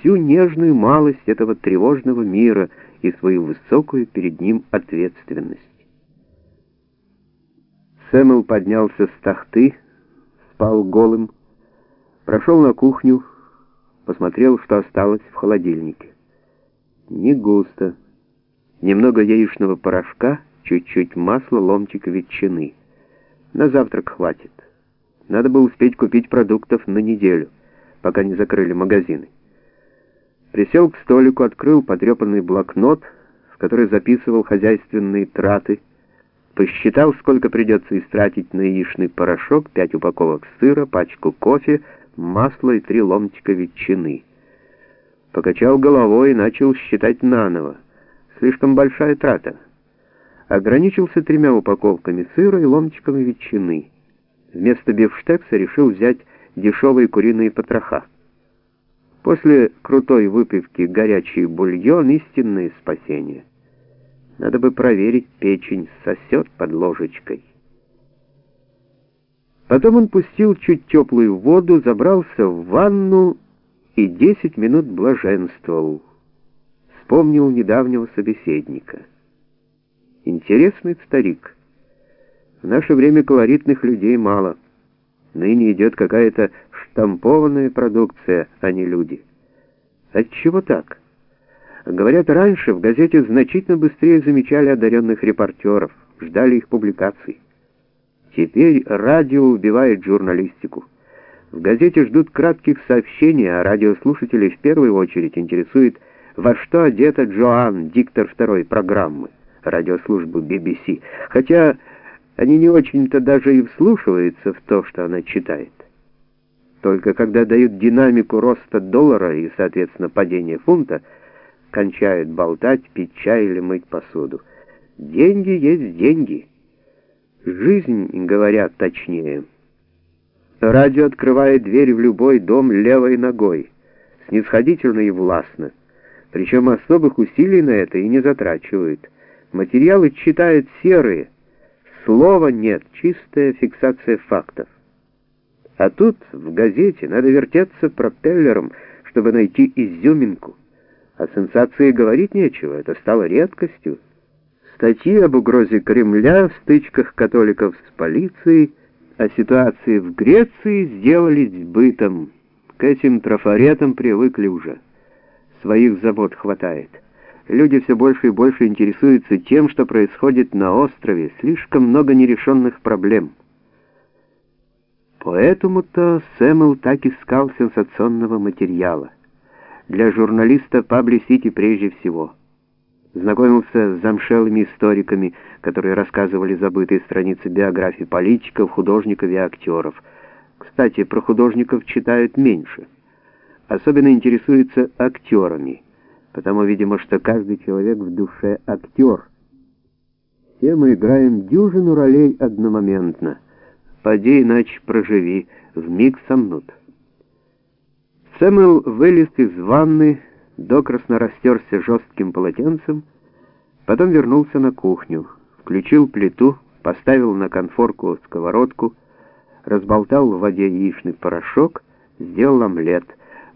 всю нежную малость этого тревожного мира и свою высокую перед ним ответственность. Сэмэл поднялся с тахты, спал голым, прошел на кухню, посмотрел, что осталось в холодильнике. Не густо. Немного яичного порошка, чуть-чуть масла, ломтик ветчины. На завтрак хватит. Надо было успеть купить продуктов на неделю, пока не закрыли магазины. Присел к столику, открыл потрепанный блокнот, в который записывал хозяйственные траты, посчитал, сколько придется истратить на яичный порошок, пять упаковок сыра, пачку кофе, масло и три ломтика ветчины. Покачал головой и начал считать наново. Слишком большая трата. Ограничился тремя упаковками сыра и ломтиками ветчины. Вместо бифштекса решил взять дешевые куриные потроха. После крутой выпивки горячий бульон — истинное спасение. Надо бы проверить, печень сосет под ложечкой. Потом он пустил чуть теплую воду, забрался в ванну и десять минут блаженствовал. Вспомнил недавнего собеседника. Интересный старик. В наше время колоритных людей мало. Ныне идет какая-то штампованная продукция, а не люди. Отчего так? Говорят, раньше в газете значительно быстрее замечали одаренных репортеров, ждали их публикаций. Теперь радио убивает журналистику. В газете ждут кратких сообщений, а радиослушателей в первую очередь интересует, во что одета Джоан, диктор второй программы, радиослужбы BBC, хотя они не очень-то даже и вслушиваются в то, что она читает. Только когда дают динамику роста доллара и, соответственно, падения фунта, кончают болтать, пить чай или мыть посуду. Деньги есть деньги. Жизнь, говорят точнее. Радио открывает дверь в любой дом левой ногой, снисходительно и властно. Причем особых усилий на это и не затрачивает. Материалы читают серые. Слова нет, чистая фиксация фактов. А тут, в газете, надо вертеться пропеллером, чтобы найти изюминку. О сенсации говорить нечего, это стало редкостью. Статьи об угрозе Кремля в стычках католиков с полицией, о ситуации в Греции сделались бытом. К этим трафаретам привыкли уже. Своих забот хватает. Люди все больше и больше интересуются тем, что происходит на острове. Слишком много нерешенных проблем. Поэтому-то Сэмэл так искал сенсационного материала для журналиста Пабли-Сити прежде всего. Знакомился с замшелыми историками, которые рассказывали забытые страницы биографий политиков, художников и актеров. Кстати, про художников читают меньше. Особенно интересуются актерами, потому, видимо, что каждый человек в душе актер. Все мы играем дюжину ролей одномоментно. Поди иначе проживи, в миг сомнут. Сэмюэл вылез из ванны, докрасно растерся жестким полотенцем, потом вернулся на кухню, включил плиту, поставил на конфорку сковородку, разболтал в воде яичный порошок, сделал омлет,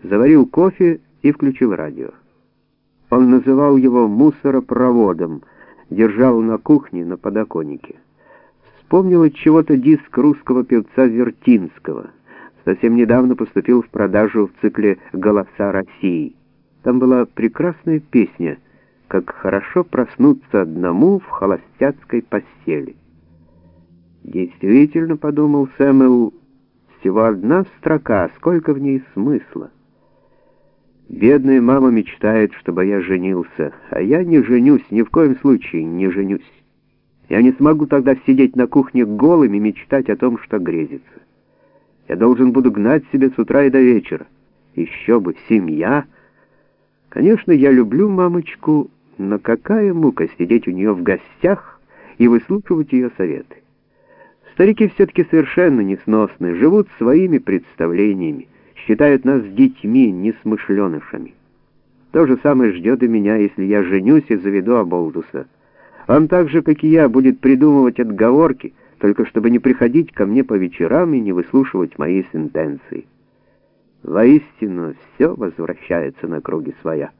заварил кофе и включил радио. Он называл его мусоропроводом, держал на кухне на подоконнике. Вспомнил от чего-то диск русского певца Вертинского — совсем недавно поступил в продажу в цикле «Голоса России». Там была прекрасная песня «Как хорошо проснуться одному в холостяцкой постели». Действительно, подумал Сэмэл, всего одна строка, сколько в ней смысла. Бедная мама мечтает, чтобы я женился, а я не женюсь, ни в коем случае не женюсь. Я не смогу тогда сидеть на кухне голым и мечтать о том, что грезится. Я должен буду гнать себе с утра и до вечера. Еще бы, семья. Конечно, я люблю мамочку, но какая мука сидеть у нее в гостях и выслушивать ее советы. Старики все-таки совершенно несносны, живут своими представлениями, считают нас детьми, несмышленышами. То же самое ждет и меня, если я женюсь и заведу Аболдуса. Он так же, как и я, будет придумывать отговорки, только чтобы не приходить ко мне по вечерам и не выслушивать мои сентенции. Воистину, все возвращается на круги своя.